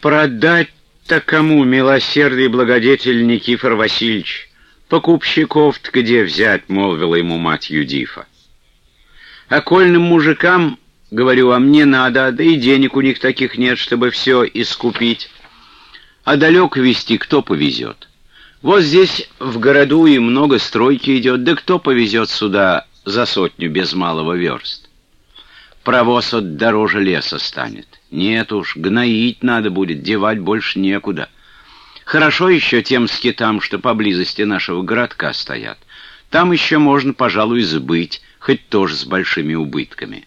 Продать-то кому, милосердный благодетель Никифор Васильевич? Покупщиков-то где взять, молвила ему мать Юдифа. Окольным мужикам, говорю, а мне надо, да и денег у них таких нет, чтобы все искупить. А далеко везти кто повезет? Вот здесь в городу и много стройки идет, да кто повезет сюда за сотню без малого верст? Провоз от дороже леса станет. Нет уж, гноить надо будет, девать больше некуда. Хорошо еще тем скитам, что поблизости нашего городка стоят. Там еще можно, пожалуй, сбыть, хоть тоже с большими убытками.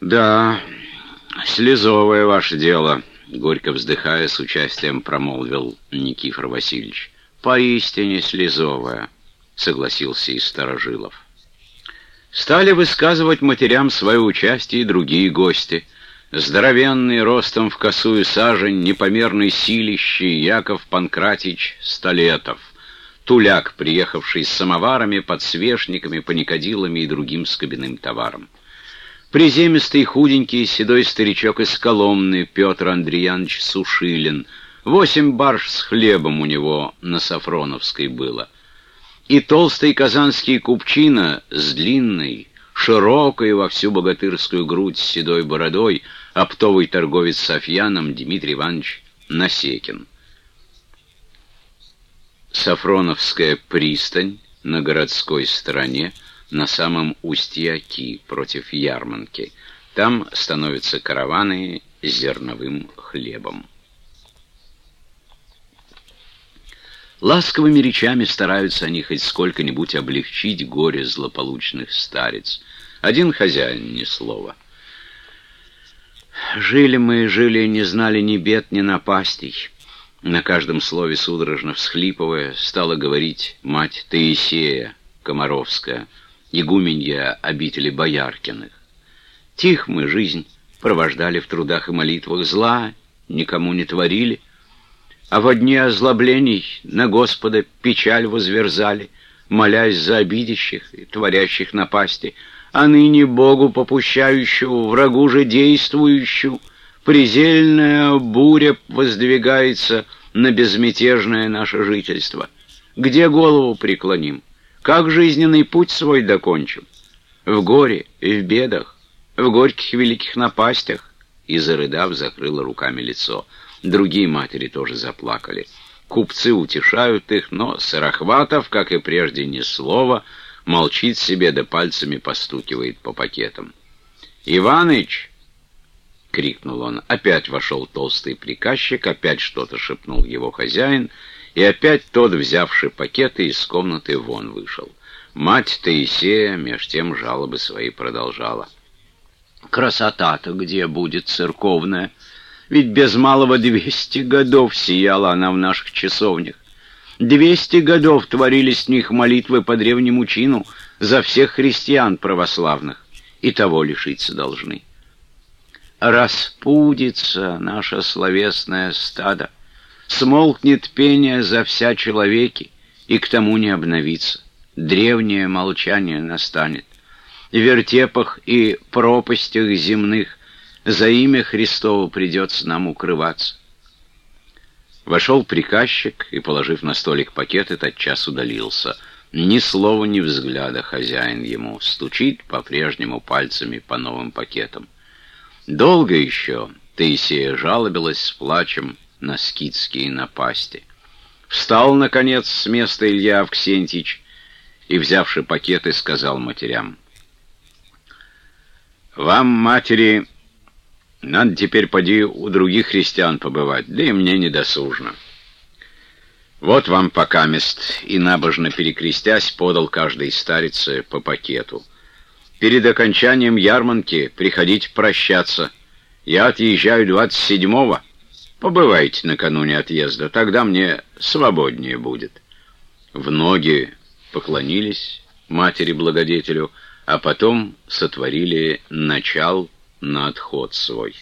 «Да, слезовое ваше дело», — горько вздыхая, с участием промолвил Никифор Васильевич. «Поистине слезовое», — согласился из старожилов. Стали высказывать матерям свое участие и другие гости. Здоровенный, ростом в косую сажень, непомерный силищий Яков Панкратич Столетов — Туляк, приехавший с самоварами, подсвечниками, паникадилами и другим скобяным товаром. Приземистый, худенький, седой старичок из Коломны Петр Андреянович Сушилин. Восемь барж с хлебом у него на Сафроновской было. И толстый казанский купчина с длинной, широкой во всю богатырскую грудь с седой бородой, оптовый торговец Софьяном Дмитрий Иванович Насекин. Сафроновская пристань на городской стороне, на самом устье Оки, против Ярманки. Там становятся караваны с зерновым хлебом. Ласковыми речами стараются они хоть сколько-нибудь облегчить горе злополучных старец. Один хозяин ни слова. Жили мы, жили, не знали ни бед, ни напастей. На каждом слове судорожно всхлипывая, стала говорить мать Таисея Комаровская, игуменья обители Бояркиных. Тих мы жизнь провождали в трудах и молитвах, зла никому не творили, а во дне озлоблений на Господа печаль возверзали, молясь за обидящих и творящих напасти, а ныне Богу попущающему, врагу же действующему, Презельная буря воздвигается на безмятежное наше жительство. Где голову преклоним? Как жизненный путь свой докончим? В горе и в бедах, в горьких великих напастях. И, зарыдав, закрыла руками лицо. Другие матери тоже заплакали. Купцы утешают их, но Сарахватов, как и прежде, ни слова, молчит себе да пальцами постукивает по пакетам. «Иваныч!» — крикнул он. Опять вошел толстый приказчик, опять что-то шепнул его хозяин, и опять тот, взявший пакеты, из комнаты вон вышел. Мать Таисея меж тем жалобы свои продолжала. «Красота-то где будет церковная? Ведь без малого двести годов сияла она в наших часовнях. Двести годов творились с них молитвы по древнему чину за всех христиан православных, и того лишиться должны» распудится наше словесное стадо, смолкнет пение за вся человеки, и к тому не обновится. Древнее молчание настанет. В вертепах и пропастях земных за имя Христово придется нам укрываться. Вошел приказчик и, положив на столик пакеты, тотчас удалился. Ни слова, ни взгляда хозяин ему стучит по-прежнему пальцами по новым пакетам. Долго еще Таисея жалобилась с плачем на скидские напасти. Встал, наконец, с места Илья Авксентьич и, взявши пакеты, сказал матерям. «Вам, матери, надо теперь поди у других христиан побывать, да и мне недосужно». Вот вам покамест, и набожно перекрестясь, подал каждой старице по пакету перед окончанием ярманки приходите прощаться. Я отъезжаю двадцать седьмого. Побывайте накануне отъезда, тогда мне свободнее будет». В ноги поклонились матери-благодетелю, а потом сотворили начал на отход свой.